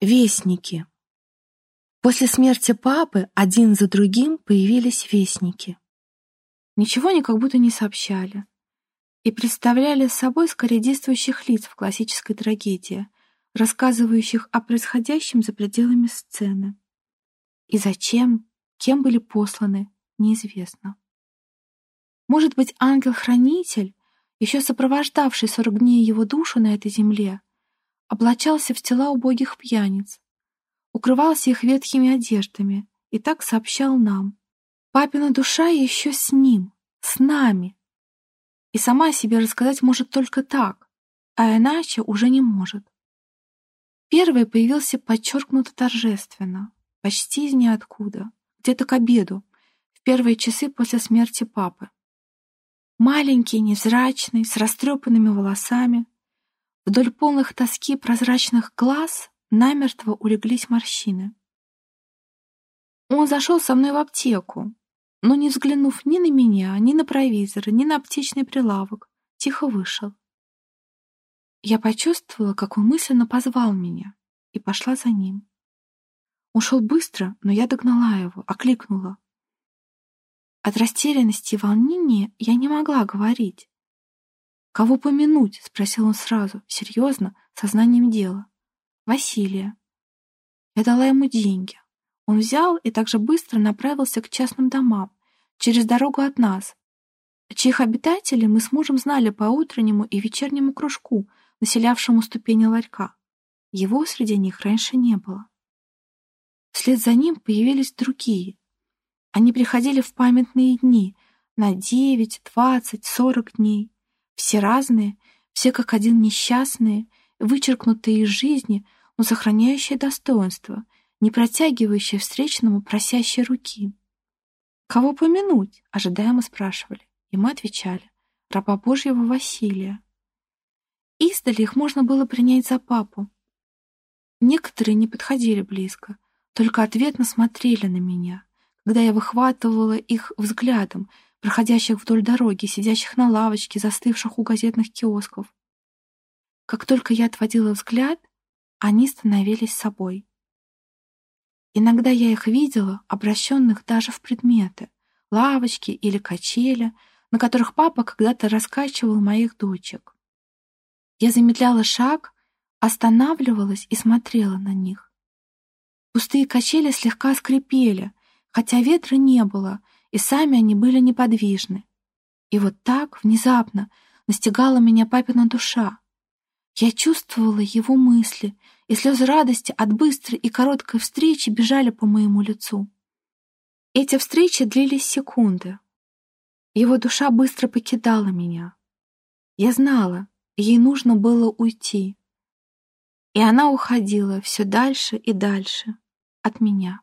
Вестники. После смерти папы один за другим появились вестники. Ничего они как будто не сообщали и представляли собой скорее действующих лиц в классической трагедии, рассказывающих о происходящем за пределами сцены. И зачем, кем были посланы, неизвестно. Может быть, ангел-хранитель, еще сопровождавший сорок дней его душу на этой земле, облачался в тела убогих пьяниц, укрывался их ветхими одеждами и так сообщал нам. Папина душа еще с ним, с нами. И сама себе рассказать может только так, а иначе уже не может. Первый появился подчеркнуто торжественно, почти из ниоткуда, где-то к обеду, в первые часы после смерти папы. Маленький, невзрачный, с растрепанными волосами, Вдоль полных тоски прозрачных глаз намертво улеглись морщины. Он зашел со мной в аптеку, но, не взглянув ни на меня, ни на провизора, ни на аптечный прилавок, тихо вышел. Я почувствовала, как он мысленно позвал меня, и пошла за ним. Он шел быстро, но я догнала его, окликнула. От растерянности и волнения я не могла говорить. «Кого помянуть?» — спросил он сразу, серьезно, сознанием дела. «Василия». Я дала ему деньги. Он взял и также быстро направился к частным домам, через дорогу от нас, чьих обитателей мы с мужем знали по утреннему и вечернему кружку, населявшему ступени ларька. Его среди них раньше не было. Вслед за ним появились другие. Они приходили в памятные дни на девять, двадцать, сорок дней. Все разные, все как один несчастные, вычеркнутые из жизни, но сохраняющие достоинство, не протягивающие встречному просящей руки. «Кого помянуть?» — ожидаемо спрашивали. И мы отвечали. «Раба Божьего Василия». Издали их можно было принять за папу. Некоторые не подходили близко, только ответно смотрели на меня, когда я выхватывала их взглядом, проходящих вдоль дороги, сидящих на лавочке, застывших у газетных киосков. Как только я отводила взгляд, они становились собой. Иногда я их видела, обращенных даже в предметы, лавочки или качели, на которых папа когда-то раскачивал моих дочек. Я замедляла шаг, останавливалась и смотрела на них. Пустые качели слегка скрипели, хотя ветра не было, и сами они были неподвижны. И вот так, внезапно, настигала меня папина душа. Я чувствовала его мысли, и слезы радости от быстрой и короткой встречи бежали по моему лицу. Эти встречи длились секунды. Его душа быстро покидала меня. Я знала, ей нужно было уйти. И она уходила все дальше и дальше от меня.